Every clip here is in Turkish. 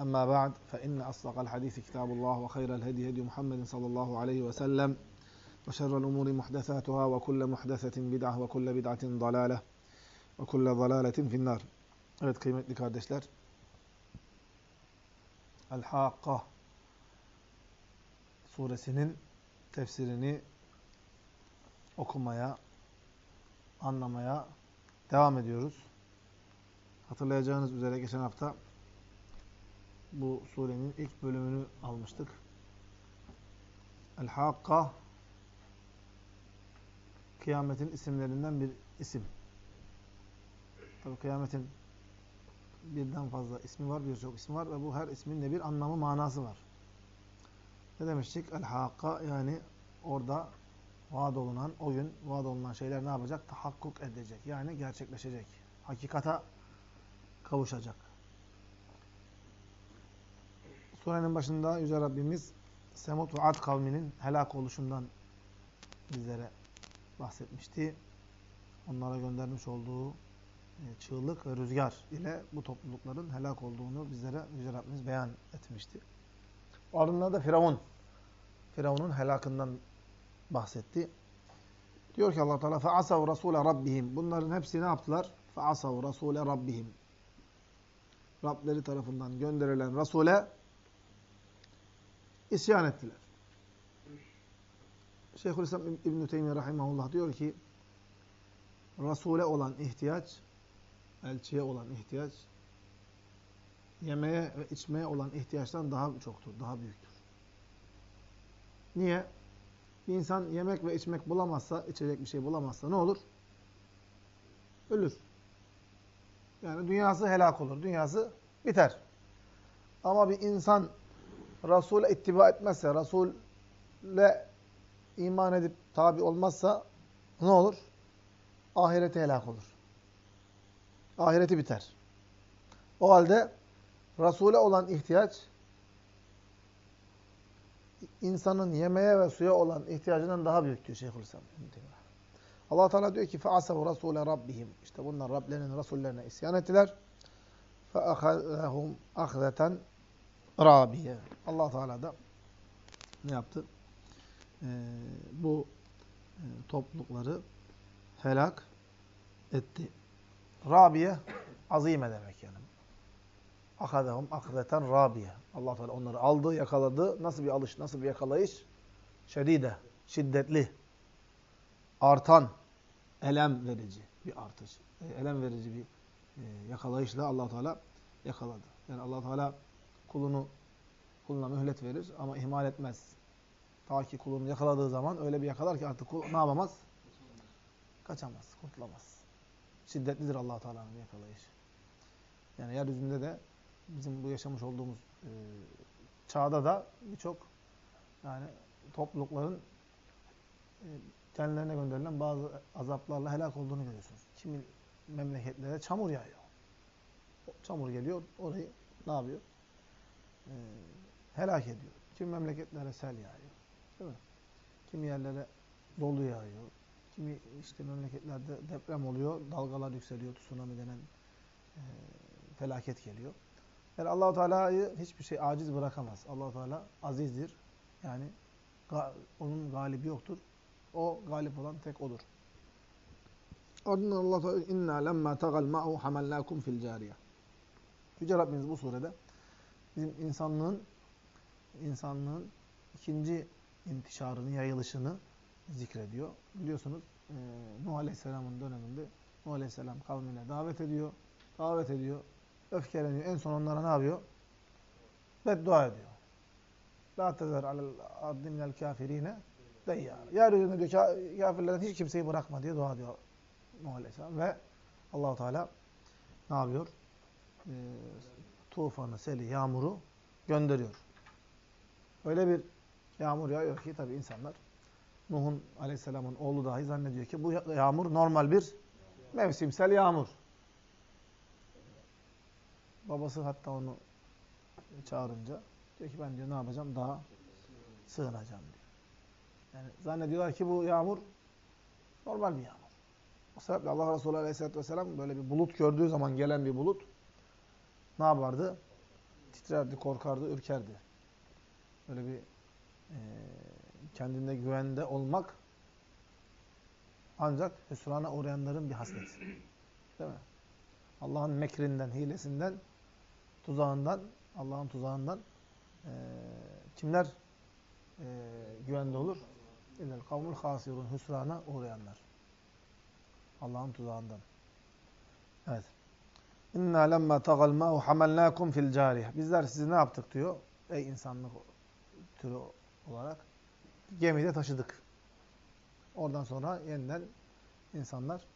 أما بعد فإن أصدق الحديث كتاب الله وخير الهدي هدي محمد صلى الله عليه وسلم وشر الأمور محدثاتها وكل محدثة بدعة وكل بدعة ضلالة وكل ضلالة في النار Evet kıymetli kardeşler El-Hakka suresinin tefsirini okumaya, anlamaya devam ediyoruz. Hatırlayacağınız üzere geçen hafta bu surenin ilk bölümünü almıştık. El-Hakka kıyametin isimlerinden bir isim. Tabi kıyametin birden fazla ismi var, birçok ismi var ve bu her ismin de bir anlamı, manası var. Ne demiştik? El-Hakka yani orada vaad olunan, o gün vaad olunan şeyler ne yapacak? Tahakkuk edecek. Yani gerçekleşecek. Hakikata kavuşacak. Surenin başında Yüce Rabbimiz Semut ve Ad kavminin helak oluşundan bizlere bahsetmişti. Onlara göndermiş olduğu e, çığlık ve rüzgar ile bu toplulukların helak olduğunu bizlere Yüce Rabbimiz beyan etmişti. O Ardından da Firavun. Firavun'un helakından bahsetti. Diyor ki Allah Teala fa'asav rasule rabbihim. Bunların hepsi ne yaptılar? Fa'asav rasule rabbihim. Rableri tarafından gönderilen rasule isyan ettiler. Şeyhülislam İbn-i Teymiye Rahimahullah diyor ki Resul'e olan ihtiyaç, elçiye olan ihtiyaç, yemeye ve içmeye olan ihtiyaçtan daha çoktur, daha büyüktür. Niye? Bir insan yemek ve içmek bulamazsa, içecek bir şey bulamazsa ne olur? Ölür. Yani dünyası helak olur, dünyası biter. Ama bir insan Resul'e ittiba etmezse, Resul'e iman edip tabi olmazsa ne olur? Ahireti helak olur. Ahireti biter. O halde Resul'e olan ihtiyaç insanın yemeğe ve suya olan ihtiyacından daha büyük diyor Şeyhülislam. Allah Teala diyor ki فَعَسَوْ رَسُولَ رَبِّهِمْ İşte bunlar Rablerinin Resullerine isyan ettiler. فَأَخَذَهُمْ أَخْذَةً Rabiye. Allah Teala da ne yaptı? Ee, bu e, toplulukları helak etti. Rabiye azime demek yani. Akadahum akdeten rabiye. Allah Teala onları aldı, yakaladı. Nasıl bir alış, nasıl bir yakalayış? Şedide, şiddetli, artan, elem verici bir artış. Elem verici bir e, yakalayışla Allah Teala yakaladı. Yani Allah Teala kulunu kuluna mühlet verir ama ihmal etmez. Ta ki kulunu yakaladığı zaman öyle bir yakalar ki artık kul ne yapamaz? Kaçamaz, kurtulamaz. Şiddetlidir allah Teala'nın yakalayışı. Yani yeryüzünde de bizim bu yaşamış olduğumuz e, çağda da birçok yani toplulukların e, kendilerine gönderilen bazı azaplarla helak olduğunu görüyorsunuz. Kimi memleketlere çamur yağıyor. Çamur geliyor, orayı ne yapıyor? E, helak ediyor. Kimi memleketlere sel yağıyor. Değil mi? Kimi yerlere dolu yağıyor. Kimi işte memleketlerde deprem oluyor, dalgalar yükseliyor, tsunami denen e, felaket geliyor. Yani Allah Teala'yı hiçbir şey aciz bırakamaz. Allah Teala azizdir. Yani ga onun galibi yoktur. O galip olan tek odur. Ardından Allah Teala inna lemma tagal ma'u hamalnakum fil cariye. Yüce Rabbimiz bu surede bizim insanlığın insanlığın ikinci intişarını, yayılışını zikrediyor. Biliyorsunuz e, Nuh Aleyhisselam'ın döneminde Nuh Aleyhisselam kavmine davet ediyor. Davet ediyor. Öfkeleniyor. En son onlara ne yapıyor? Beddua ediyor. La tezer alel ardi minel kafirine deyyar. Yeryüzünde diyor kafirlerden hiç kimseyi bırakma diye dua ediyor Nuh Aleyhisselam. Ve Allahu Teala ne yapıyor? E, tufanı, seli, yağmuru gönderiyor. Öyle bir yağmur yağıyor ki tabi insanlar Nuh'un aleyhisselamın oğlu dahi zannediyor ki bu yağmur normal bir mevsimsel yağmur. Babası hatta onu çağırınca diyor ki ben diyor ne yapacağım? Daha sığınacağım diyor. Yani zannediyorlar ki bu yağmur normal bir yağmur. O sebeple Allah Resulü Aleyhisselatü Vesselam böyle bir bulut gördüğü zaman gelen bir bulut ne yapardı? Titrerdi, korkardı, ürkerdi. Böyle bir e, kendinde güvende olmak ancak hüsrana uğrayanların bir hasleti. Değil mi? Allah'ın mekrinden, hilesinden, tuzağından, Allah'ın tuzağından e, kimler e, güvende olur? İllel kavmul hasirun, hüsrana uğrayanlar. Allah'ın tuzağından. Evet. İnna lemma tagal ma'u hamalnakum fil carih. Bizler sizi ne yaptık diyor? Ey insanlık türü olarak gemide taşıdık. Oradan sonra yeniden insanlar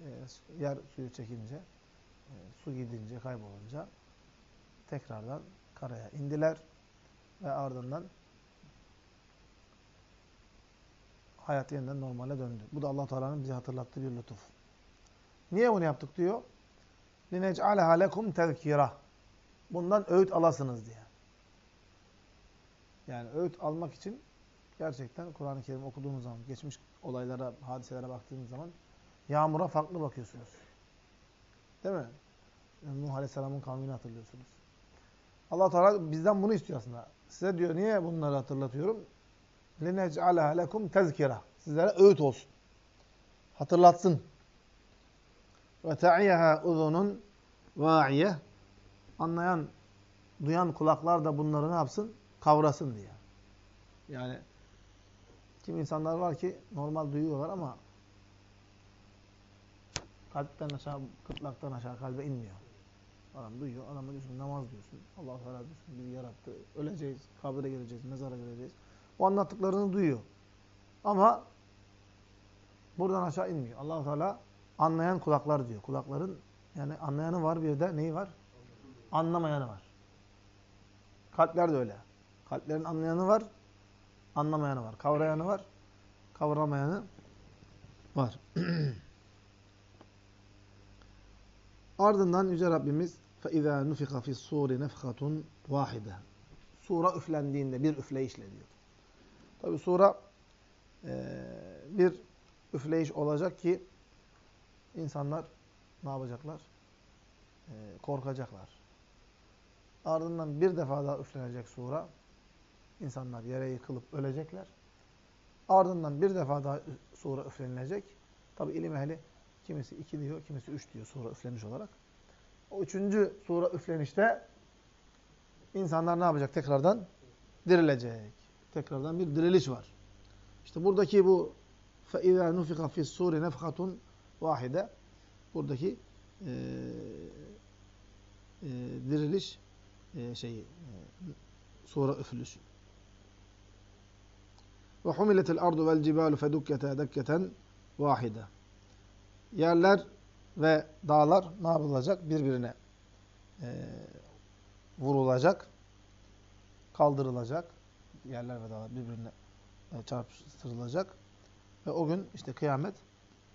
e, yer suyu çekince, e, su gidince, kaybolunca tekrardan karaya indiler ve ardından hayat yeniden normale döndü. Bu da Allah Teala'nın bize hatırlattığı bir lütuf. Niye bunu yaptık diyor? لِنَجْعَلَهَا لَكُمْ تَذْكِرَةً Bundan öğüt alasınız diye. Yani öğüt almak için gerçekten Kur'an-ı Kerim okuduğunuz zaman, geçmiş olaylara, hadiselere baktığınız zaman yağmura farklı bakıyorsunuz. Değil mi? Nuh Aleyhisselam'ın kavmini hatırlıyorsunuz. allah Teala bizden bunu istiyor aslında. Size diyor niye bunları hatırlatıyorum? لِنَجْعَلَهَا لَكُمْ تَذْكِرَةً Sizlere öğüt olsun. Hatırlatsın. Ve ta'iyaha uzunun va'iye. Anlayan, duyan kulaklar da bunları ne yapsın? Kavrasın diye. Yani kim insanlar var ki normal duyuyorlar ama kalpten aşağı, kıtlaktan aşağı kalbe inmiyor. Adam duyuyor, adama diyorsun namaz diyorsun. Allah Teala diyorsun bizi yarattı. Öleceğiz, kabire gireceğiz, mezara gireceğiz. O anlattıklarını duyuyor. Ama buradan aşağı inmiyor. Allah Teala anlayan kulaklar diyor. Kulakların yani anlayanı var bir de neyi var? Anlamayanı var. Kalpler de öyle. Kalplerin anlayanı var, anlamayanı var. Kavrayanı var, kavramayanı var. Ardından Yüce Rabbimiz فَاِذَا نُفِقَ فِي السُّورِ نَفْخَةٌ وَاحِدَةٌ Sura üflendiğinde bir üfleyişle diyor. Tabi sura e, bir üfleyiş olacak ki insanlar ne yapacaklar? E, korkacaklar. Ardından bir defa daha üflenecek sura. İnsanlar yere yıkılıp ölecekler. Ardından bir defa daha sura üflenilecek. Tabi ilim ehli kimisi iki diyor, kimisi üç diyor sura üflenmiş olarak. O üçüncü sura üflenişte insanlar ne yapacak? Tekrardan dirilecek. Tekrardan bir diriliş var. İşte buradaki bu فَاِذَا نُفِقَ فِي السُّورِ نَفْخَةٌ vahide buradaki e, e, diriliş e, şeyi e, sura üflüş. Ve humiletil ardu vel cibalu fedukkete dekketen vahide. Yerler ve dağlar ne yapılacak? Birbirine e, vurulacak, kaldırılacak. Yerler ve dağlar birbirine e, çarpıştırılacak. Ve o gün işte kıyamet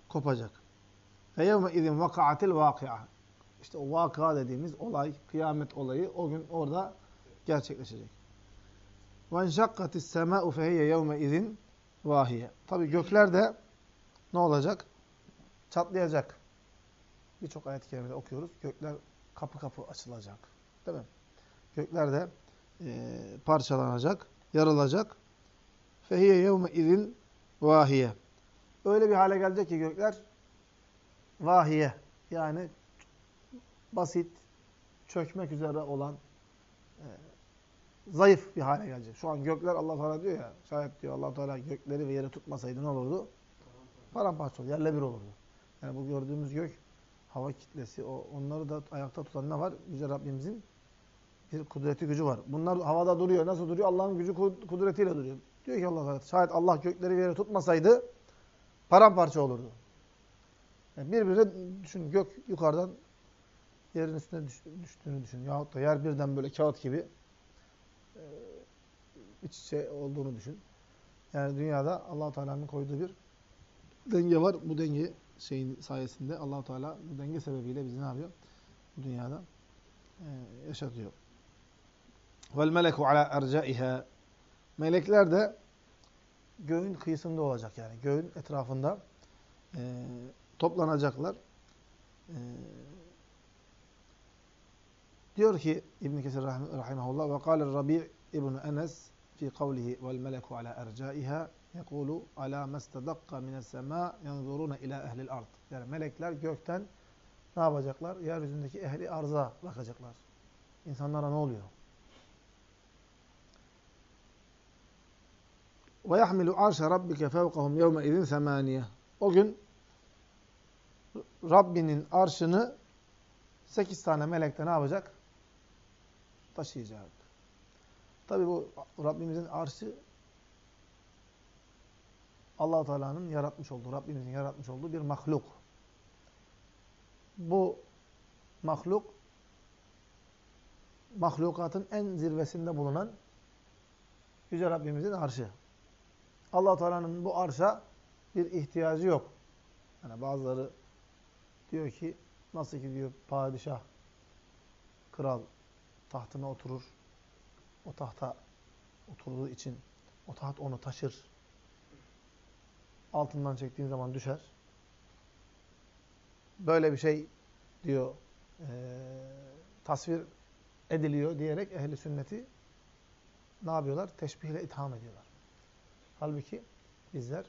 kopacak. Ve izin vakaatil vakia. İşte o vaka dediğimiz olay, kıyamet olayı o gün orada gerçekleşecek. Ve enşakkatis semâ'u fehiyye yevme izin vahiye. Tabi gökler de ne olacak? Çatlayacak. Birçok ayet-i kerimede okuyoruz. Gökler kapı kapı açılacak. Değil mi? Gökler de e, parçalanacak, yarılacak. Fehiye yevme izin vahiye. Öyle bir hale gelecek ki gökler vahiye. Yani basit, çökmek üzere olan, e, zayıf bir hale gelecek. Şu an gökler Allah Teala diyor ya, şayet diyor Allah Teala gökleri ve yeri tutmasaydı ne olurdu? Paramparça olur, yerle bir olurdu. Yani bu gördüğümüz gök, hava kitlesi, o onları da ayakta tutan ne var? Yüce Rabbimizin bir kudreti gücü var. Bunlar havada duruyor. Nasıl duruyor? Allah'ın gücü kudretiyle duruyor. Diyor ki Allah Teala, şayet Allah gökleri ve yeri tutmasaydı paramparça olurdu. Yani birbirine düşün, gök yukarıdan yerin üstüne düştüğünü düşün. Yahut da yer birden böyle kağıt gibi e, iç içe olduğunu düşün. Yani dünyada allah Teala'nın koyduğu bir denge var. Bu denge şeyin sayesinde allah Teala bu denge sebebiyle bizi ne yapıyor? Bu dünyada e, yaşatıyor. Meleku ala ercaiha Melekler de göğün kıyısında olacak yani. Göğün etrafında e, toplanacaklar. E, diyor ki İbn Kesir rahimehullah ve kâle Rabi' ibn Enes fi kavlihi vel meleku ala ercaiha yekulu ala mestedakka mines sema yanzuruna ila ehlil ard. Yani melekler gökten ne yapacaklar? Yeryüzündeki ehli arza bakacaklar. İnsanlara ne oluyor? Ve yahmilu arşa rabbike fevkahum yevme izin. O gün Rabbinin arşını sekiz tane melekte ne yapacak? Taşıyacak. Tabi bu Rabbimizin arşı allah Teala'nın yaratmış olduğu, Rabbimizin yaratmış olduğu bir mahluk. Bu mahluk, mahlukatın en zirvesinde bulunan Yüce Rabbimizin arşı allah Teala'nın bu arşa bir ihtiyacı yok. Yani bazıları diyor ki nasıl ki diyor padişah, kral tahtına oturur. O tahta oturduğu için o taht onu taşır. Altından çektiğin zaman düşer. Böyle bir şey diyor e, tasvir ediliyor diyerek ehli sünneti ne yapıyorlar? Teşbihle itham ediyorlar. Halbuki bizler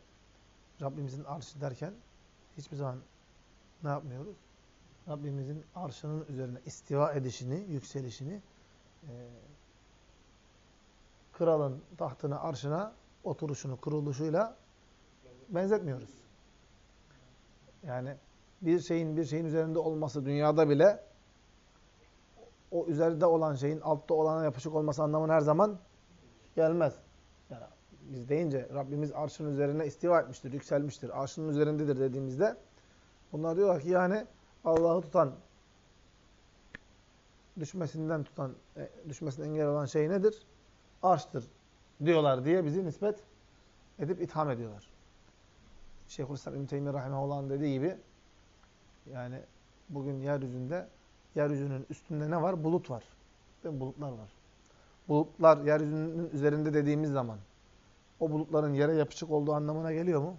Rabbimizin arşı derken hiçbir zaman ne yapmıyoruz? Rabbimizin arşının üzerine istiva edişini, yükselişini e, kralın tahtına, arşına oturuşunu, kuruluşuyla benzetmiyoruz. Yani bir şeyin bir şeyin üzerinde olması dünyada bile o üzerinde olan şeyin altta olana yapışık olması anlamına her zaman gelmez. Yani biz deyince Rabbimiz arşın üzerine istiva etmiştir, yükselmiştir, arşının üzerindedir dediğimizde bunlar diyorlar ki yani Allah'ı tutan, düşmesinden tutan, e, düşmesine engel olan şey nedir? Arştır diyorlar diye bizi nispet edip itham ediyorlar. Şeyhülislam İbn Teymiyye Rahimahullah'ın dediği gibi yani bugün yeryüzünde yeryüzünün üstünde ne var? Bulut var. Değil mi? Bulutlar var. Bulutlar yeryüzünün üzerinde dediğimiz zaman o bulutların yere yapışık olduğu anlamına geliyor mu?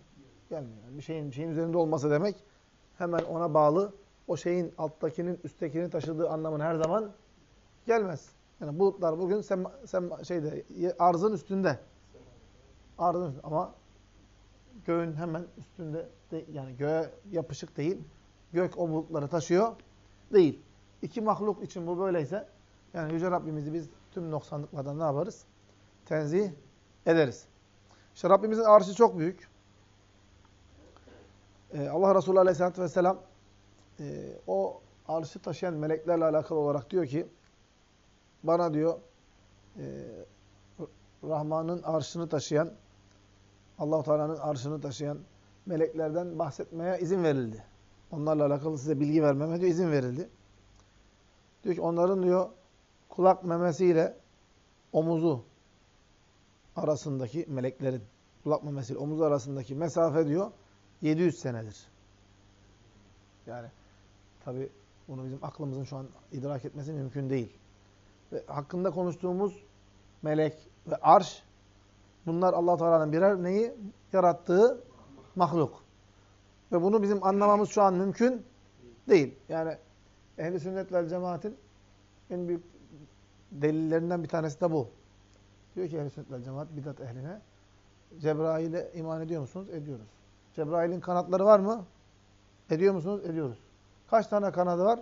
Gelmiyor. Bir şeyin, bir şeyin üzerinde olması demek hemen ona bağlı o şeyin alttakinin üsttekini taşıdığı anlamına her zaman gelmez. Yani bulutlar bugün sem, sem, şeyde arzın üstünde. Arzın üstünde. ama göğün hemen üstünde de, yani göğe yapışık değil. Gök o bulutları taşıyor değil. İki mahluk için bu böyleyse yani Yüce Rabbimizi biz tüm noksanlıklardan ne yaparız? Tenzih ederiz. İşte Rabbimizin arşı çok büyük. Ee, Allah Resulü Aleyhisselatü Vesselam e, o arşı taşıyan meleklerle alakalı olarak diyor ki bana diyor e, Rahman'ın arşını taşıyan Allah-u Teala'nın arşını taşıyan meleklerden bahsetmeye izin verildi. Onlarla alakalı size bilgi vermeme diyor izin verildi. Diyor ki onların diyor kulak memesiyle omuzu arasındaki meleklerin kulak memesiyle omuz arasındaki mesafe diyor 700 senedir. Yani tabi bunu bizim aklımızın şu an idrak etmesi mümkün değil. Ve hakkında konuştuğumuz melek ve arş bunlar allah Teala'nın birer neyi? Yarattığı mahluk. Ve bunu bizim anlamamız şu an mümkün değil. Yani ehli sünnet vel cemaatin en büyük delillerinden bir tanesi de bu. Diyor ki ehl-i sünnet vel cemaat bidat ehline Cebrail'e iman ediyor musunuz? Ediyoruz. Cebrail'in kanatları var mı? Ediyor musunuz? Ediyoruz. Kaç tane kanadı var?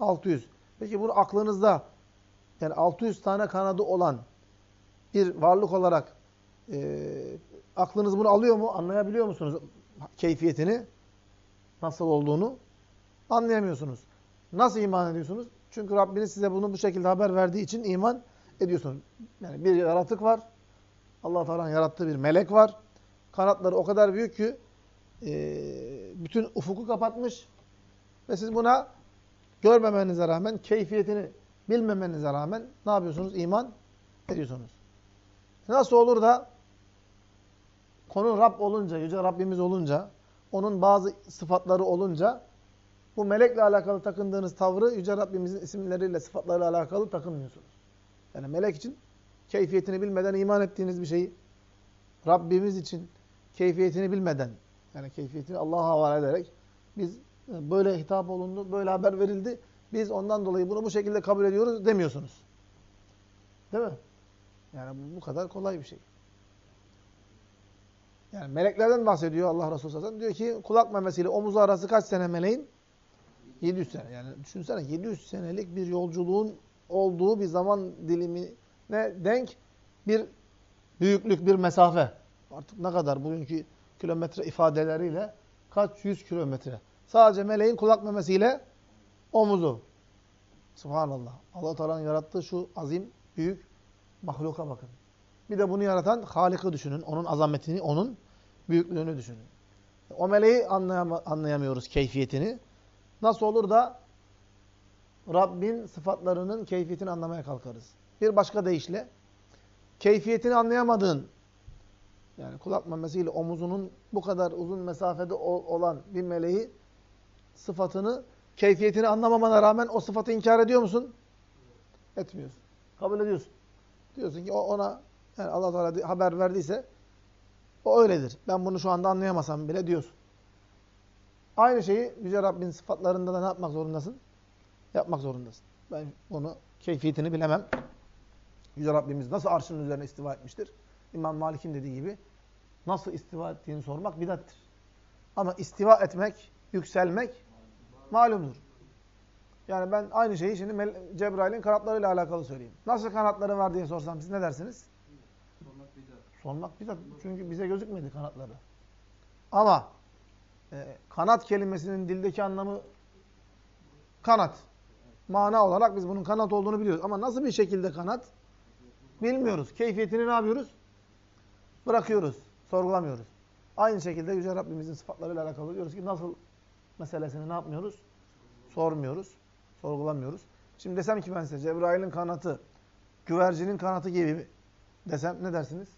600. Peki bunu aklınızda yani 600 tane kanadı olan bir varlık olarak e, aklınız bunu alıyor mu? Anlayabiliyor musunuz keyfiyetini? Nasıl olduğunu? Anlayamıyorsunuz. Nasıl iman ediyorsunuz? Çünkü Rabbiniz size bunu bu şekilde haber verdiği için iman ediyorsunuz. Yani bir yaratık var. allah Teala'nın yarattığı bir melek var. Kanatları o kadar büyük ki e, bütün ufuku kapatmış. Ve siz buna görmemenize rağmen, keyfiyetini bilmemenize rağmen ne yapıyorsunuz? İman ediyorsunuz. Nasıl olur da konu Rab olunca, Yüce Rabbimiz olunca, onun bazı sıfatları olunca bu melekle alakalı takındığınız tavrı Yüce Rabbimizin isimleriyle, sıfatlarıyla alakalı takınmıyorsunuz. Yani melek için keyfiyetini bilmeden iman ettiğiniz bir şeyi Rabbimiz için keyfiyetini bilmeden yani keyfiyetini Allah'a havale ederek biz e, böyle hitap olundu, böyle haber verildi. Biz ondan dolayı bunu bu şekilde kabul ediyoruz demiyorsunuz. Değil mi? Yani bu, kadar kolay bir şey. Yani meleklerden bahsediyor Allah Resulü sallallahu. Diyor ki kulak memesiyle omuzu arası kaç sene meleğin? 700 sene. Yani düşünsene 700 senelik bir yolculuğun olduğu bir zaman dilimine denk bir büyüklük, bir mesafe. Artık ne kadar bugünkü kilometre ifadeleriyle kaç yüz kilometre. Sadece meleğin kulak memesiyle omuzu. Subhanallah. allah Teala'nın yarattığı şu azim, büyük mahluka bakın. Bir de bunu yaratan Halik'i düşünün. Onun azametini, onun büyüklüğünü düşünün. O meleği anlayam anlayamıyoruz keyfiyetini. Nasıl olur da Rabbin sıfatlarının keyfiyetini anlamaya kalkarız. Bir başka deyişle keyfiyetini anlayamadığın yani kulak memesiyle omuzunun bu kadar uzun mesafede olan bir meleği sıfatını, keyfiyetini anlamamana rağmen o sıfatı inkar ediyor musun? Etmiyorsun. Kabul ediyorsun. Diyorsun ki o ona yani Allah Teala haber verdiyse o öyledir. Ben bunu şu anda anlayamasam bile diyorsun. Aynı şeyi Yüce Rabbin sıfatlarında da ne yapmak zorundasın? Yapmak zorundasın. Ben bunu keyfiyetini bilemem. Yüce Rabbimiz nasıl arşının üzerine istiva etmiştir? İmam Malik'in dediği gibi nasıl istiva ettiğini sormak bidattir. Ama istiva etmek, yükselmek malumdur. Yani ben aynı şeyi şimdi Cebrail'in kanatlarıyla alakalı söyleyeyim. Nasıl kanatları var diye sorsam siz ne dersiniz? Sormak bidat. Sormak bidat. Çünkü bize gözükmedi kanatları. Ama e, kanat kelimesinin dildeki anlamı kanat. Mana olarak biz bunun kanat olduğunu biliyoruz. Ama nasıl bir şekilde kanat? Bilmiyoruz. Keyfiyetini ne yapıyoruz? Bırakıyoruz. Sorgulamıyoruz. Aynı şekilde Yüce Rabbimizin sıfatlarıyla alakalı diyoruz ki nasıl meselesini ne yapmıyoruz? Sormuyoruz. Sorgulamıyoruz. Şimdi desem ki ben size Cebrail'in kanatı, güvercinin kanatı gibi desem ne dersiniz?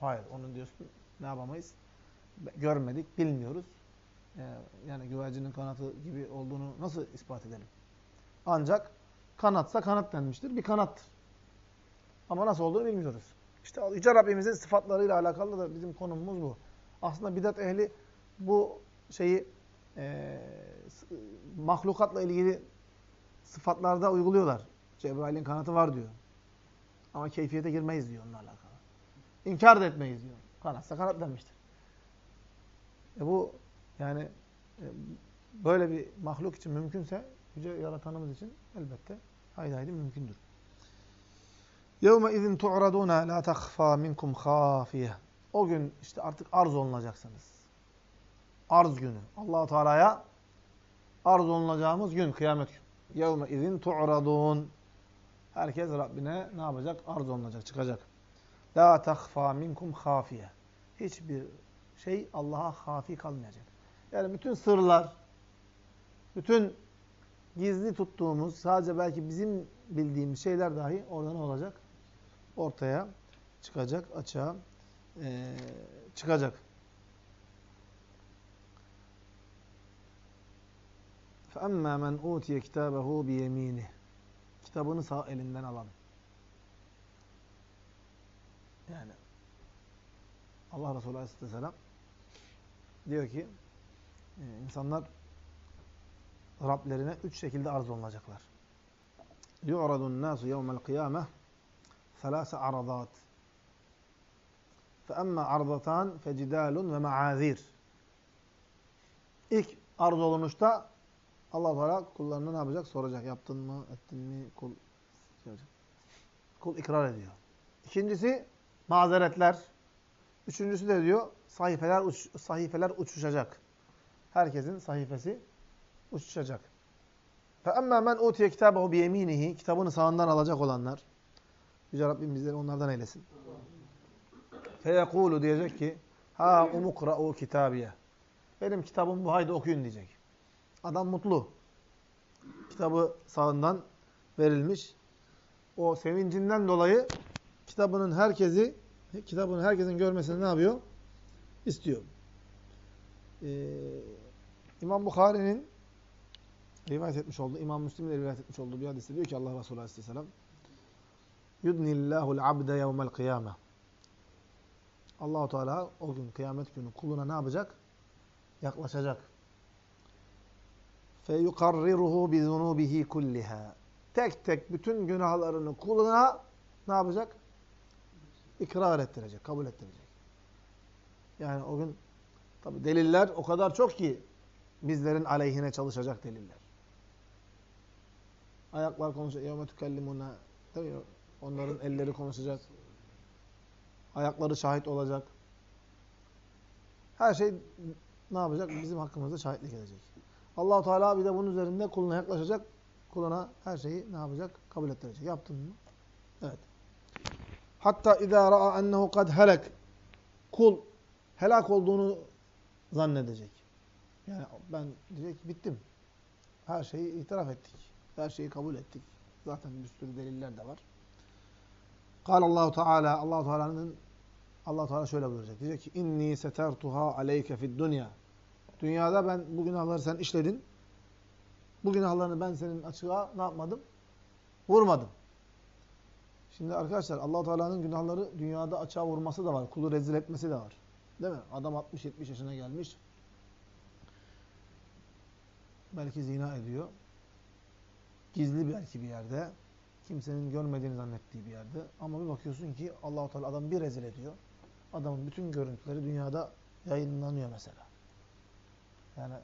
Hayır. Onun diyorsun ne yapamayız? Görmedik, bilmiyoruz. Ee, yani güvercinin kanatı gibi olduğunu nasıl ispat edelim? Ancak kanatsa kanat denmiştir. Bir kanattır. Ama nasıl olduğunu bilmiyoruz. İşte Yüce Rabbimizin sıfatlarıyla alakalı da bizim konumuz bu. Aslında bidat ehli bu şeyi e, mahlukatla ilgili sıfatlarda uyguluyorlar. Cebrail'in kanatı var diyor. Ama keyfiyete girmeyiz diyor onunla alakalı. İnkar da etmeyiz diyor. Kanatsa kanat denmiştir. E bu yani e, böyle bir mahluk için mümkünse yüce yaratanımız için elbette haydi haydi mümkündür. يَوْمَ اِذٍ تُعْرَضُونَ لَا تَخْفَى مِنْكُمْ خَافِيَةً O gün işte artık arz olunacaksınız. Arz günü. allah Teala'ya arz olunacağımız gün, kıyamet günü. يَوْمَ اِذٍ تُعْرَضُونَ Herkes Rabbine ne yapacak? Arz olunacak, çıkacak. لَا تَخْفَى مِنْكُمْ خَافِيَةً Hiçbir şey Allah'a hafi kalmayacak. Yani bütün sırlar, bütün gizli tuttuğumuz, sadece belki bizim bildiğimiz şeyler dahi orada ne olacak? Ortaya çıkacak, açığa e, çıkacak. فَأَمَّا مَنْ اُوْتِيَ كِتَابَهُ بِيَم۪ينِهِ Kitabını sağ elinden alan. Yani Allah Resulü Aleyhisselam diyor ki e, insanlar Rablerine üç şekilde arz olunacaklar. يُعْرَضُ النَّاسُ يَوْمَ الْقِيَامَةِ ثَلَاسَ عَرَضَاتٍ فَأَمَّا عَرْضَتَانْ فَجِدَالٌ وَمَعَاذِيرٌ İlk arz olunuşta Allah Teala kullarına ne yapacak? Soracak. Yaptın mı? Ettin mi? Kul, şey kul ikrar ediyor. İkincisi mazeretler. Üçüncüsü de diyor sahifeler uç, sahifeler uçuşacak. Herkesin sayfası uçuşacak. فَاَمَّا مَنْ اُوْتِيَ كِتَابَهُ بِيَم۪ينِهِ Kitabını sağından alacak olanlar. Yüce Rabbim bizleri onlardan eylesin. Feyekulu diyecek ki ha umukra'u kitabiye. Benim kitabım bu haydi okuyun diyecek. Adam mutlu. Kitabı sağından verilmiş. O sevincinden dolayı kitabının herkesi kitabını herkesin görmesini ne yapıyor? İstiyor. Ee, İmam Bukhari'nin rivayet etmiş olduğu, İmam Müslim'in rivayet etmiş olduğu bir hadiste diyor ki Allah Resulü Aleyhisselam yudnillahul abde yevmel kıyame. Allahu Teala o gün kıyamet günü kuluna ne yapacak? Yaklaşacak. Fe yukarriruhu bi kulliha. Tek tek bütün günahlarını kuluna ne yapacak? İkrar ettirecek, kabul ettirecek. Yani o gün tabi deliller o kadar çok ki bizlerin aleyhine çalışacak deliller. Ayaklar konuşuyor. Yevme tükellimuna demiyor. Onların elleri konuşacak. Ayakları şahit olacak. Her şey ne yapacak? Bizim hakkımızda şahitlik edecek. allah Teala bir de bunun üzerinde kuluna yaklaşacak. Kuluna her şeyi ne yapacak? Kabul ettirecek. Yaptın mı? Evet. Hatta اِذَا رَأَى اَنَّهُ قَدْ helek. Kul helak olduğunu zannedecek. Yani ben diyecek ki bittim. Her şeyi itiraf ettik. Her şeyi kabul ettik. Zaten bir sürü deliller de var. Kal Allahu Teala Allah Teala'nın Allah Teala şöyle buyuracak. Diyecek ki inni setertuha aleyke fid dunya. Dünyada ben bu günahları sen işledin. Bu günahlarını ben senin açığa ne yapmadım? Vurmadım. Şimdi arkadaşlar Allah Teala'nın günahları dünyada açığa vurması da var. Kulu rezil etmesi de var. Değil mi? Adam 60-70 yaşına gelmiş. Belki zina ediyor. Gizli belki bir yerde. Kimsenin görmediğini zannettiği bir yerde. Ama bir bakıyorsun ki Allah Teala adam bir rezil ediyor. Adamın bütün görüntüleri dünyada yayınlanıyor mesela. Yani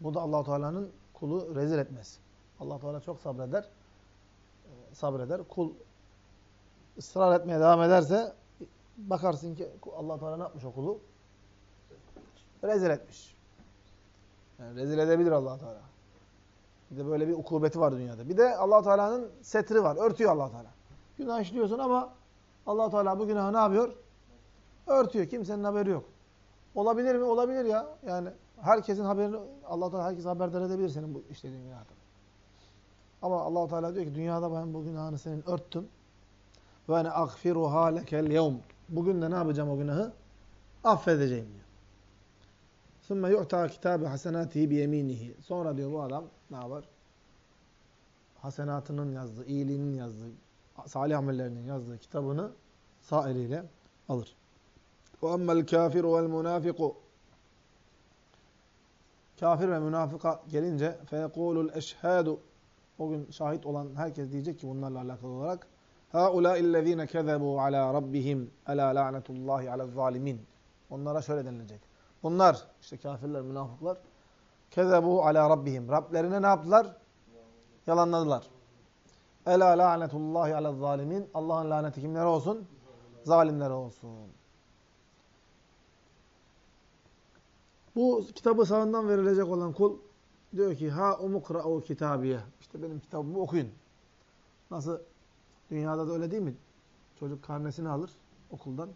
bu da Allah Teala'nın kulu rezil etmesi. Allah Teala çok sabreder. E, sabreder. Kul ısrar etmeye devam ederse bakarsın ki Allah Teala ne yapmış o kulu? Rezil etmiş. Yani rezil edebilir Allah Teala. Bir de böyle bir ukubeti var dünyada. Bir de Allah Teala'nın setri var. Örtüyor Allah Teala. Günah işliyorsun ama Allah Teala bu günahı ne yapıyor? Örtüyor. Kimsenin haberi yok. Olabilir mi? Olabilir ya. Yani herkesin haberini Allah Teala herkes haberdar edebilir senin bu işlediğin günahdan. Ama Allah Teala diyor ki dünyada ben bu günahını senin örttüm. Ve ne agfiruha lekel yevm. Bugün de ne yapacağım o günahı? Affedeceğim diyor. ثُمَّ يُعْتَى كِتَابِ حَسَنَاتِهِ بِيَم۪ينِهِ Sonra diyor bu adam ne yapar? Hasenatının yazdığı, iyiliğinin yazdığı, salih amellerinin yazdığı kitabını sağ eliyle alır. وَأَمَّا الْكَافِرُ وَالْمُنَافِقُ Kafir ve münafıka gelince فَيَقُولُ الْاَشْهَادُ O gün şahit olan herkes diyecek ki bunlarla alakalı olarak هَؤُلَاءِ الَّذ۪ينَ كَذَبُوا عَلَى رَبِّهِمْ أَلَا لَعْنَةُ اللّٰهِ عَلَى الظَّالِمِينَ Onlara şöyle denilecek. Bunlar, işte kafirler, münafıklar kezebu ala rabbihim. Rablerine ne yaptılar? Yalanladılar. Ela lanetullahi ala zalimin. Allah'ın laneti kimlere olsun? Zalimlere olsun. Bu kitabı sağından verilecek olan kul diyor ki ha umukra'u kitabiye. İşte benim kitabımı okuyun. Nasıl? Dünyada da öyle değil mi? Çocuk karnesini alır okuldan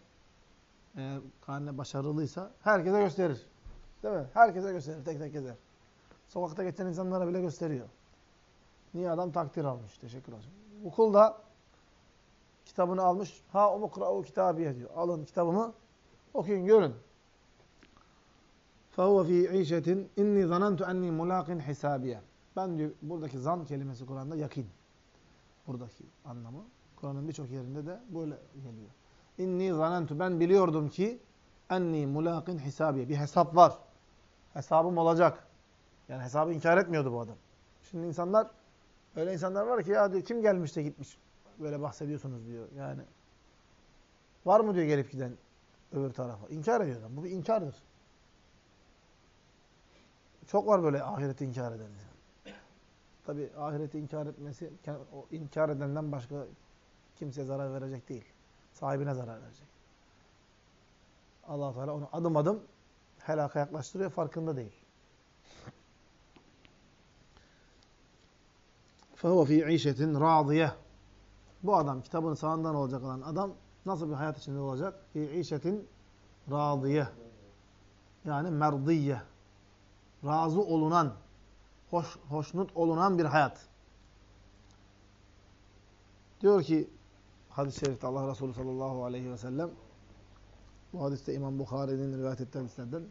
Eğer karne başarılıysa herkese gösterir. Değil mi? Herkese gösterir. Tek tek gezer. Sokakta geçen insanlara bile gösteriyor. Niye adam takdir almış? Teşekkür olsun. Bu kul da kitabını almış. Ha umukra'u kitabiye diyor. Alın kitabımı okuyun görün. فَهُوَ ف۪ي عِيشَةٍ اِنِّي ظَنَنْتُ اَنِّي مُلَاقٍ حِسَابِيَ Ben diyor buradaki zan kelimesi Kur'an'da yakin. Buradaki anlamı. Kur'an'ın birçok yerinde de böyle geliyor. İnni zanentu ben biliyordum ki enni mulaqin hisabiye. Bir hesap var. Hesabım olacak. Yani hesabı inkar etmiyordu bu adam. Şimdi insanlar öyle insanlar var ki ya diyor kim gelmiş de gitmiş. Böyle bahsediyorsunuz diyor. Yani var mı diyor gelip giden öbür tarafa. İnkar ediyor adam. Bu bir inkardır. Çok var böyle ahireti inkar eden insan. Tabi ahireti inkar etmesi, o inkar edenden başka kimseye zarar verecek değil. Sahibine zarar verecek. allah Teala onu adım adım helaka yaklaştırıyor. Farkında değil. فَهُوَ ف۪ي عِيشَةٍ رَاضِيَةٍ Bu adam, kitabın sağından olacak olan adam nasıl bir hayat içinde olacak? فِي عِيشَةٍ رَاضِيَةٍ Yani merdiye. Razı olunan, hoş, hoşnut olunan bir hayat. Diyor ki hadis-i şerifte Allah Resulü sallallahu aleyhi ve sellem bu hadiste İmam Bukhari'nin rivayet ettiği hadislerden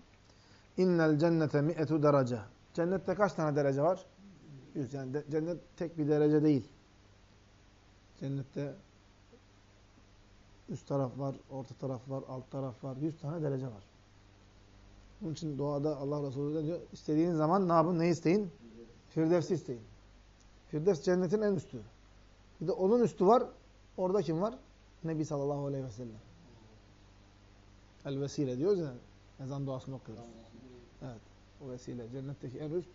İnnel cennete mi'etu derece. Cennette kaç tane derece var? Yüz. Yani de, cennet tek bir derece değil. Cennette üst taraf var, orta taraf var, alt taraf var. Yüz tane derece var. Bunun için duada Allah Resulü diyor, istediğiniz zaman ne yapın, ne isteyin? Firdevs'i isteyin. Firdevs cennetin en üstü. Bir de onun üstü var. Orada kim var? Nebi sallallahu aleyhi ve sellem. El vesile diyoruz ya. Ezan duasını okuyoruz. Evet. O vesile. Cennetteki en üst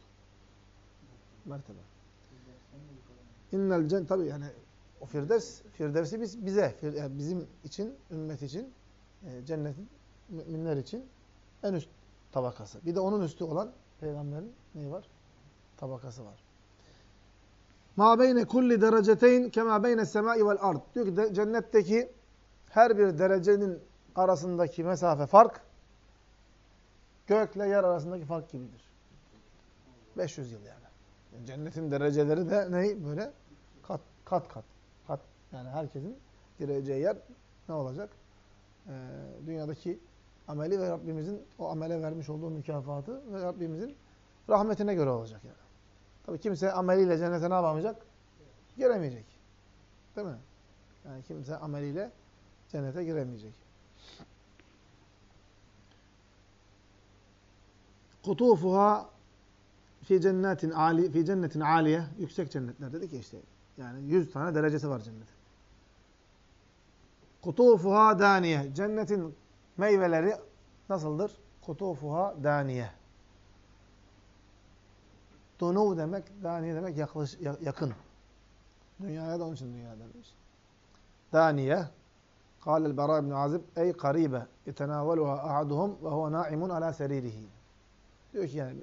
mertebe. İnnel cennet tabi yani o firdevs, firdevsi biz bize, yani bizim için, ümmet için, e, cennetin müminler için en üst tabakası. Bir de onun üstü olan peygamberin neyi var? Tabakası var. Ma beyne kulli dereceteyn kema beyne semai vel ard. Diyor ki cennetteki her bir derecenin arasındaki mesafe fark gökle yer arasındaki fark gibidir. 500 yıl yani. yani cennetin dereceleri de ne böyle kat kat kat. kat. Yani herkesin gireceği yer ne olacak? Ee, dünyadaki ameli ve Rabbimizin o amele vermiş olduğu mükafatı ve Rabbimizin rahmetine göre olacak yani. Tabii kimse ameliyle cennete ne yapamayacak? Giremeyecek. Değil mi? Yani kimse ameliyle cennete giremeyecek. Kutufuha fi cennetin ali fi cennetin aliye yüksek cennetler dedi ki işte yani 100 tane derecesi var cennetin. Kutufuha daniye cennetin meyveleri nasıldır? Kutufuha daniye. Dunuv demek, daniye demek yaklaş, yakın. Dünyaya da onun için dünya denmiş. Daniye. Kâlel Berâ ibn Azib ey karibe yetenâveluha ahaduhum ve huve nâimun alâ serîrihi. Diyor ki yani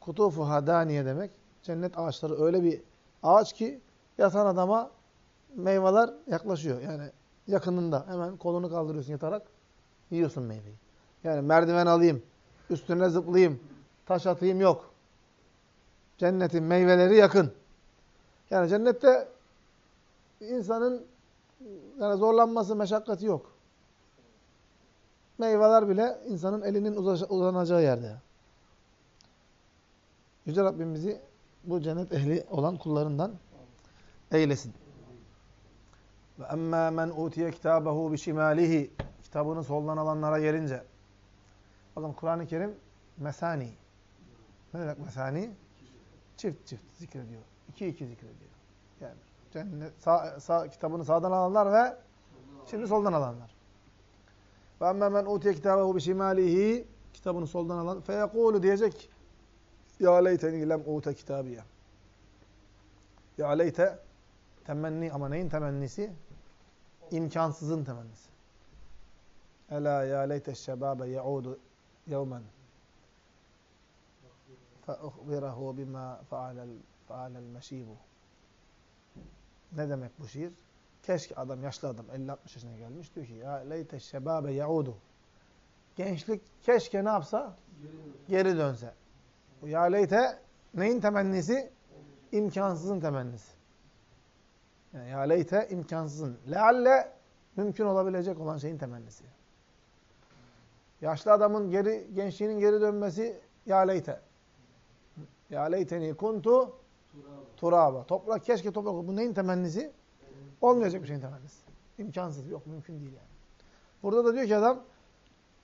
kutufuha daniye demek cennet ağaçları öyle bir ağaç ki yatan adama meyveler yaklaşıyor. Yani yakınında hemen kolunu kaldırıyorsun yatarak yiyorsun meyveyi. Yani merdiven alayım, üstüne zıplayayım, taş atayım yok. Cennetin meyveleri yakın. Yani cennette insanın yani zorlanması, meşakkati yok. Meyveler bile insanın elinin uzanacağı yerde. Yüce Rabbim bizi bu cennet ehli olan kullarından eylesin. Ve emmâ men utiye kitâbehu bişimâlihi kitabını soldan alanlara gelince bakın Kur'an-ı Kerim mesani. Ne demek mesani? Çift çift zikrediyor. İki iki zikrediyor. Yani cennet, sağ, sağ, kitabını sağdan alanlar ve şimdi soldan alanlar. Ve emmâ men utiye kitâbehu bişimâlihi kitabını soldan alan feyekûlu diyecek ya leyteni lem ute kitabiye. Ya leyte temenni ama neyin temennisi? İmkansızın temennisi. Ela ya leyte şebabe yaudu yevmen fe'uhbirahu bima fealel meşibu. Ne demek bu şiir? Keşke adam, yaşlı adam, 50-60 yaşına gelmiş. Diyor ki, ya leyte şebabe yaudu. Gençlik keşke ne yapsa? Geri dönse. Bu ya leyte neyin temennisi? İmkansızın temennisi. Yani ya leyte imkansızın. Lealle mümkün olabilecek olan şeyin temennisi. Yaşlı adamın geri gençliğinin geri dönmesi ya leyte. Ya leyteni kuntu turaba. Toprak keşke toprak. Bu neyin temennisi? Olmayacak bir şeyin temennisi. İmkansız. Yok mümkün değil yani. Burada da diyor ki adam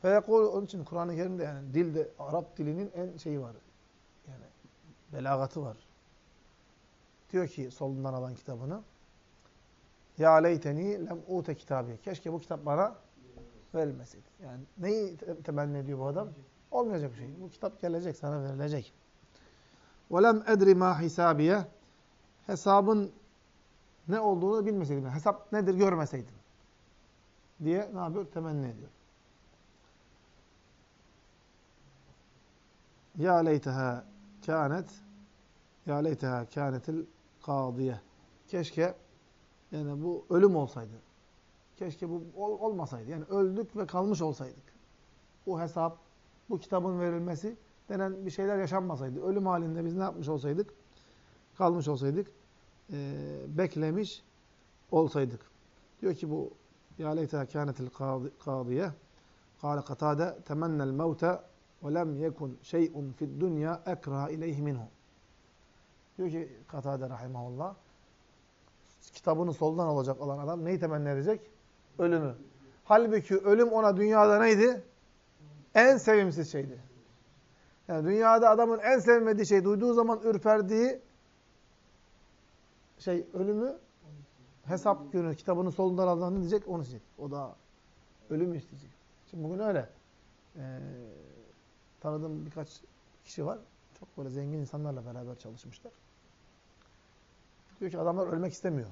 feyekul onun için Kur'an-ı Kerim'de yani dilde Arap dilinin en şeyi var. Yani belagatı var. Diyor ki solundan alan kitabını Ya leyteni lem ute kitabiye. Keşke bu kitap bana verilmeseydi. Yani neyi temenni ediyor bu adam? Olmayacak bir şey. Bu kitap gelecek, sana verilecek. وَلَمْ اَدْرِ مَا hisabiye Hesabın ne olduğunu bilmeseydim. Hesap nedir görmeseydim. diye ne yapıyor? Temenni ediyor. Ya leyteha kânet ya leyteha kânetil kâdiye. Keşke yani bu ölüm olsaydı. Keşke bu ol, olmasaydı. Yani öldük ve kalmış olsaydık. Bu hesap, bu kitabın verilmesi denen bir şeyler yaşanmasaydı. Ölüm halinde biz ne yapmış olsaydık? Kalmış olsaydık. E, beklemiş olsaydık. Diyor ki bu ya leyteha kânetil kâdiye. Kâle katâde temennel mevte ve lem yekun şey'un fid dünya ekra ileyhi. Diyor ki Katade rahimahullah kitabını soldan alacak olan adam neyi temenni edecek? Ölümü. Halbuki ölüm ona dünyada neydi? En sevimsiz şeydi. Yani dünyada adamın en sevmediği şey, duyduğu zaman ürperdiği şey ölümü hesap günü kitabını solundan alan ne diyecek? Onu isteyecek. O da ölüm isteyecek. Şimdi bugün öyle. Ee, tanıdığım birkaç kişi var. Çok böyle zengin insanlarla beraber çalışmışlar. Diyor ki adamlar ölmek istemiyor.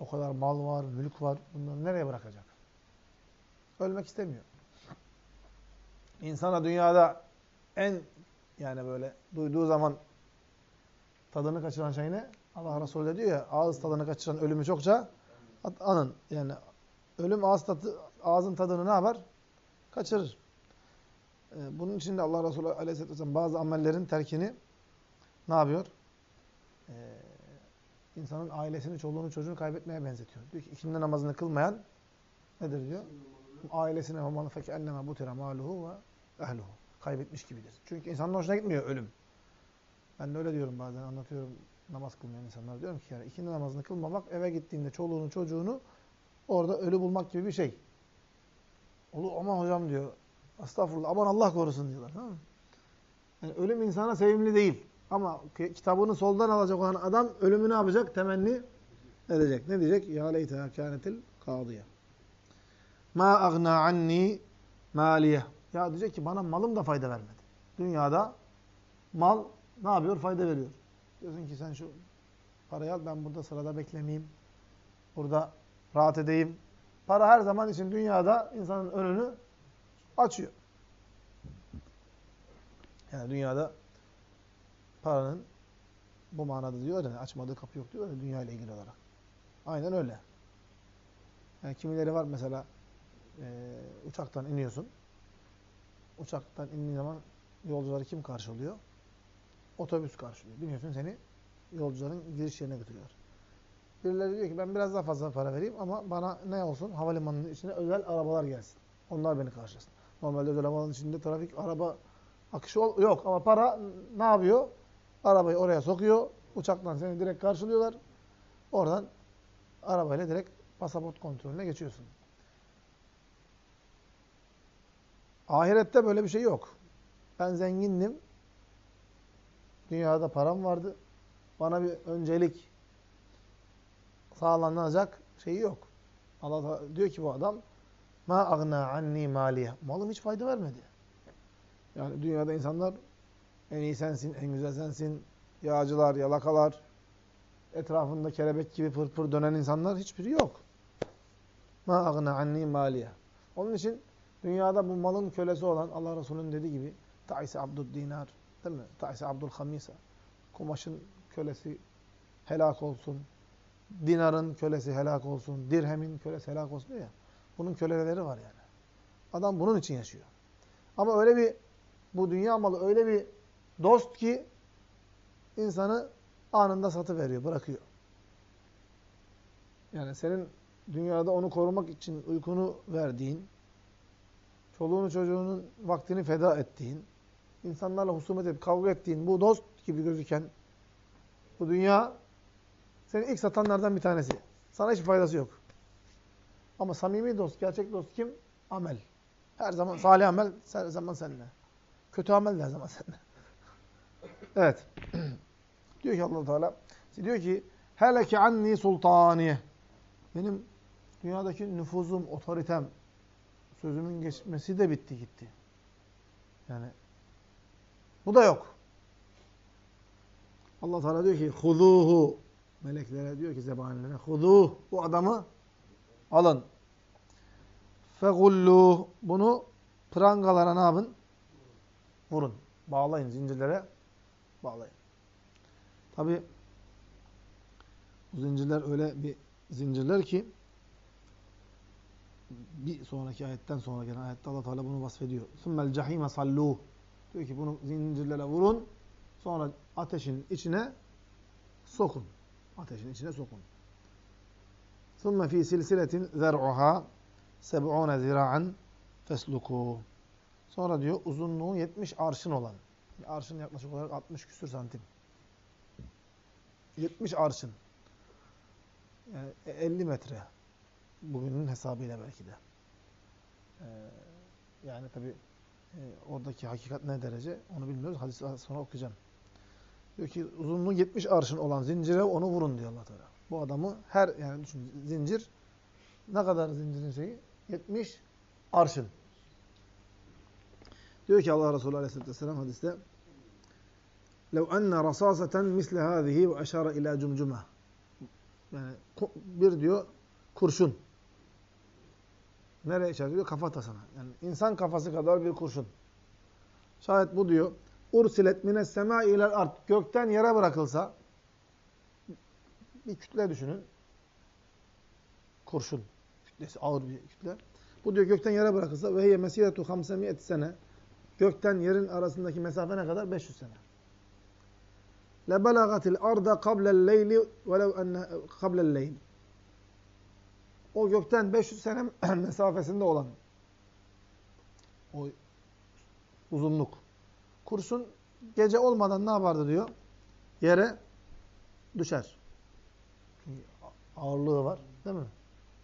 O kadar mal var, mülk var. Bunları nereye bırakacak? Ölmek istemiyor. İnsana dünyada en yani böyle duyduğu zaman tadını kaçıran şey ne? Allah Resulü diyor ya ağız tadını kaçıran ölümü çokça anın. Yani ölüm ağız tadı, ağzın tadını ne yapar? Kaçırır. Ee, bunun için de Allah Resulü Aleyhisselatü Vesselam bazı amellerin terkini ne yapıyor? Ee, insanın ailesini, çoluğunu, çocuğunu kaybetmeye benzetiyor. Diyor ki ikindi namazını kılmayan nedir diyor? Ailesine ve malı feke enneme butira maluhu ve ehluhu. Kaybetmiş gibidir. Çünkü insanın hoşuna gitmiyor ölüm. Ben de öyle diyorum bazen anlatıyorum namaz kılmayan insanlar. Diyorum ki yani ikindi namazını kılmamak eve gittiğinde çoluğunu, çocuğunu orada ölü bulmak gibi bir şey. Olur ama hocam diyor Estağfurullah. Aman Allah korusun diyorlar. Tamam mı? Yani ölüm insana sevimli değil. Ama kitabını soldan alacak olan adam ölümü ne yapacak? Temenni edecek. Ne diyecek? Ya leyteha kânetil kâdiye. Ma agna anni maliye. Ya diyecek ki bana malım da fayda vermedi. Dünyada mal ne yapıyor? Fayda veriyor. Diyorsun ki sen şu parayı al ben burada sırada beklemeyeyim. Burada rahat edeyim. Para her zaman için dünyada insanın önünü açıyor. Yani dünyada paranın bu manada diyor ya açmadığı kapı yok diyor ya dünya ile ilgili olarak. Aynen öyle. Yani kimileri var mesela e, uçaktan iniyorsun. Uçaktan indiğin zaman yolcuları kim karşılıyor? Otobüs karşılıyor. Biniyorsun seni yolcuların giriş yerine götürüyor. Birileri diyor ki ben biraz daha fazla para vereyim ama bana ne olsun? Havalimanının içine özel arabalar gelsin. Onlar beni karşılasın. Normalde özel havalimanının içinde trafik, araba akışı yok ama para ne yapıyor? Arabayı oraya sokuyor. Uçaktan seni direkt karşılıyorlar. Oradan arabayla direkt pasaport kontrolüne geçiyorsun. Ahirette böyle bir şey yok. Ben zengindim. Dünyada param vardı. Bana bir öncelik sağlanacak şeyi yok. Allah diyor ki bu adam ma agna anni maliye. Malım hiç fayda vermedi. Yani dünyada insanlar en iyi sensin, en güzel sensin, yağcılar, yalakalar, etrafında kelebek gibi pır pır dönen insanlar hiçbiri yok. Ma agna anni maliye. Onun için dünyada bu malın kölesi olan Allah Resulü'nün dediği gibi Ta'ise Abdul Dinar, değil mi? Ta'ise Abdul Hamisa. Kumaşın kölesi helak olsun. Dinarın kölesi helak olsun. Dirhemin kölesi helak olsun diyor ya. Bunun köleleri var yani. Adam bunun için yaşıyor. Ama öyle bir bu dünya malı öyle bir dost ki insanı anında satı veriyor, bırakıyor. Yani senin dünyada onu korumak için uykunu verdiğin, çoluğunu çocuğunun vaktini feda ettiğin, insanlarla husumet edip kavga ettiğin bu dost gibi gözüken bu dünya seni ilk satanlardan bir tanesi. Sana hiç faydası yok. Ama samimi dost, gerçek dost kim? Amel. Her zaman salih amel her zaman seninle. Kötü amel de her zaman seninle. Evet. diyor ki Allah Teala diyor ki heleke anni sultaniye. Benim dünyadaki nüfuzum, otoritem, Sözümün geçmesi de bitti gitti. Yani bu da yok. Allah Teala diyor ki huzuhu meleklere diyor ki zebanilere huzuh bu adamı alın. Fegulluh bunu prangalara ne yapın? Vurun. Bağlayın zincirlere. Bağlayın. Tabi bu zincirler öyle bir zincirler ki bir sonraki ayetten sonra gelen ayette Allah Teala bunu vasfediyor. Sümmel cahime sallu. Diyor ki bunu zincirlere vurun. Sonra ateşin içine sokun. Ateşin içine sokun. Sümme fi silsiletin zer'uha seb'une zira'an fesluku. Sonra diyor uzunluğu 70 arşın olan. Arşın yaklaşık olarak 60 küsür santim. 70 arşın. Yani 50 metre Bugünün hesabıyla belki de. Ee, yani tabi e, oradaki hakikat ne derece onu bilmiyoruz. Hadis sonra okuyacağım. Diyor ki uzunluğu 70 arşın olan zincire onu vurun diyor allah Teala. Bu adamı her yani düşün zincir ne kadar zincirin şeyi? 70 arşın. Diyor ki Allah Resulü Aleyhisselatü Vesselam hadiste لَوْ أَنَّ رَصَاصَةً مِثْلَ هَذِهِ وَأَشَارَ اِلَى جُمْجُمَةً Yani bir diyor kurşun. Nereye işaret ediyor? Kafatasına. Yani insan kafası kadar bir kurşun. Şayet bu diyor. Ursilet mine sema iler art. Gökten yere bırakılsa bir kütle düşünün. Kurşun. Kütlesi ağır bir kütle. Bu diyor gökten yere bırakılsa ve hiye mesiretu hamsemiyet sene. Gökten yerin arasındaki mesafe ne kadar? 500 sene. Le belagatil arda kablel leyli velev enne kablel leyli O gökten 500 sene mesafesinde olan o uzunluk. Kurşun gece olmadan ne yapardı diyor? Yere düşer. Çünkü ağırlığı var değil mi?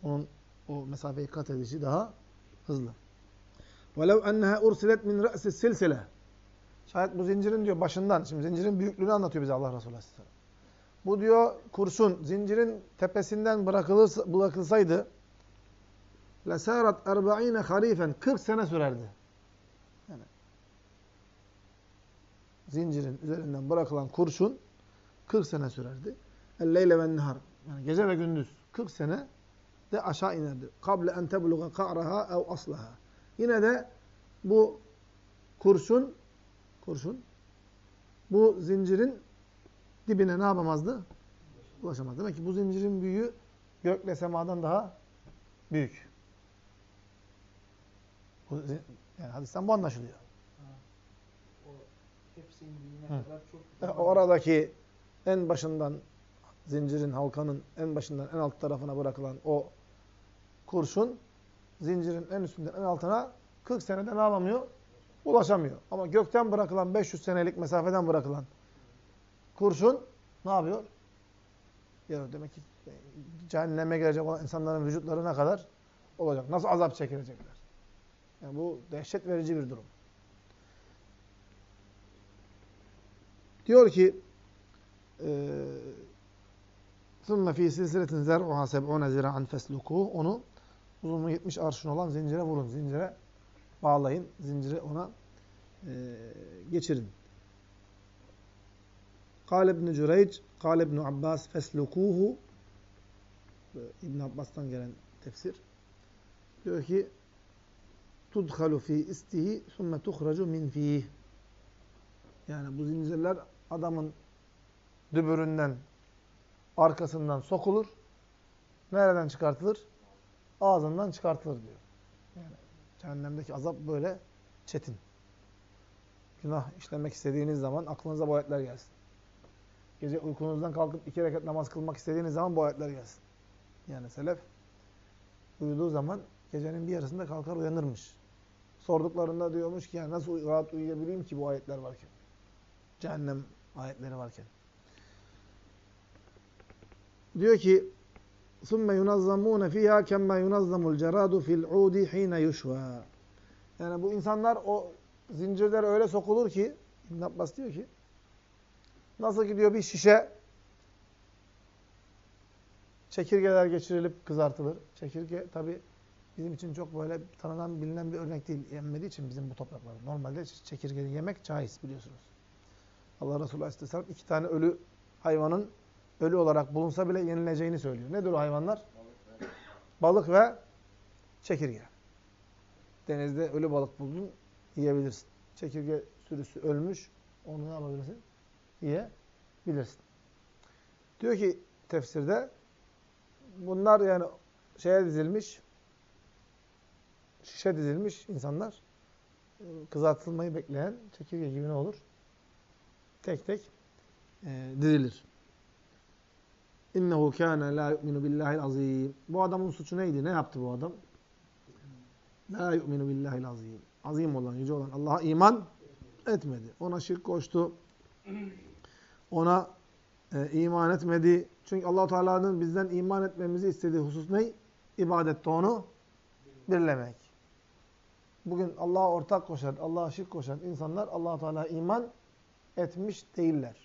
Onun o mesafeyi kat edişi daha hızlı. وَلَوْ اَنَّهَا اُرْسِلَتْ مِنْ رَأْسِ السِّلْسِلَةِ Şayet bu zincirin diyor başından, şimdi zincirin büyüklüğünü anlatıyor bize Allah Resulü Aleyhisselam. Bu diyor kurşun zincirin tepesinden bırakılırsa, bırakılsaydı lesarat erba'ine harifen 40 sene sürerdi. Yani zincirin üzerinden bırakılan kurşun 40 sene sürerdi. Elleyle ve nihar. Yani gece ve gündüz 40 sene de aşağı inerdi. Kable en tebluğa ka'raha ev aslaha. Yine de bu kurşun kurşun bu zincirin dibine ne yapamazdı? Ulaşamaz. Demek ki bu zincirin büyüğü gökle semadan daha büyük. Bu, yani hadisten bu anlaşılıyor. O Hı. kadar çok oradaki en başından zincirin, halkanın en başından en alt tarafına bırakılan o kurşun zincirin en üstünden en altına 40 senede ne yapamıyor? Ulaşamıyor. Ama gökten bırakılan 500 senelik mesafeden bırakılan kurşun ne yapıyor? Ya demek ki e, cehenneme gelecek olan insanların vücutları ne kadar olacak? Nasıl azap çekilecekler? Yani bu dehşet verici bir durum. Diyor ki ثُمَّ ف۪ي سِلْسِلَةٍ زَرْعُهَا سَبْعُونَ زِرَعًا فَاسْلُكُوهُ Onu uzunluğu 70 arşın olan zincire vurun. Zincire bağlayın. Zinciri ona e, geçirin. Kale ibn Cüreyc, Kale ibn Abbas feslukuhu İbn Abbas'tan gelen tefsir. Diyor ki tudhalu fi istihi sümme tuhracu min fihi. Yani bu zincirler adamın dübüründen, arkasından sokulur. Nereden çıkartılır? Ağzından çıkartılır diyor. Yani cehennemdeki azap böyle çetin. Günah işlemek istediğiniz zaman aklınıza bu ayetler gelsin. Gece uykunuzdan kalkıp iki rekat namaz kılmak istediğiniz zaman bu ayetler gelsin. Yani selef uyuduğu zaman gecenin bir yarısında kalkar uyanırmış. Sorduklarında diyormuş ki yani nasıl rahat uyuyabileyim ki bu ayetler varken. Cehennem ayetleri varken. Diyor ki ثُمَّ يُنَظَّمُونَ فِيهَا كَمَّا يُنَظَّمُ الْجَرَادُ فِي الْعُودِ حِينَ يُشْوَى Yani bu insanlar o zincirler öyle sokulur ki İbn Abbas diyor ki nasıl ki diyor bir şişe çekirgeler geçirilip kızartılır. Çekirge tabi bizim için çok böyle tanınan bilinen bir örnek değil. Yenmediği için bizim bu topraklarda. Normalde çekirge yemek caiz biliyorsunuz. Allah Resulü Aleyhisselam iki tane ölü hayvanın ölü olarak bulunsa bile yenileceğini söylüyor. Nedir o hayvanlar? Balık ve çekirge. denizde ölü balık buldun, yiyebilirsin. Çekirge sürüsü ölmüş, onu ne yapabilirsin? Yiyebilirsin. Diyor ki tefsirde, bunlar yani şeye dizilmiş, şişe dizilmiş insanlar, kızartılmayı bekleyen çekirge gibi ne olur? Tek tek e, dizilir. İnnehu kâne lâ yu'minu billahil azîm. Bu adamın suçu neydi? Ne yaptı bu adam? La yu'minu billahil azîm. Azim olan, yüce olan Allah'a iman etmedi. Ona şirk koştu Ona e, iman etmedi. Çünkü allah Teala'nın bizden iman etmemizi istediği husus ne? İbadette onu birlemek. Bugün Allah'a ortak koşan, Allah'a şirk koşan insanlar allah Teala'ya iman etmiş değiller.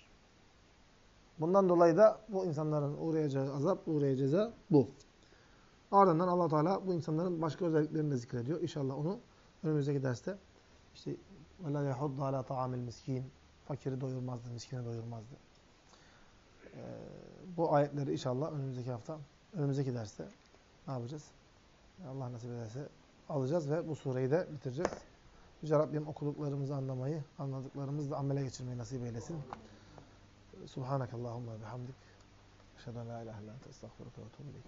Bundan dolayı da bu insanların uğrayacağı azap, uğrayacağı ceza bu. Ardından allah Teala bu insanların başka özelliklerini de zikrediyor. İnşallah onu önümüzdeki derste işte وَلَا يَحُضَّ عَلَى طَعَامِ الْمِسْكِينَ Fakiri doyurmazdı, miskini doyurmazdı. Ee, bu ayetleri inşallah önümüzdeki hafta, önümüzdeki derste ne yapacağız? Allah nasip ederse alacağız ve bu sureyi de bitireceğiz. Yüce Rabbim okuduklarımızı anlamayı, anladıklarımızı da amele geçirmeyi nasip eylesin. Subhanakallahumma bihamdik. Eşhedü en la ilahe illa ente estağfiruke ve etûbü ileyk.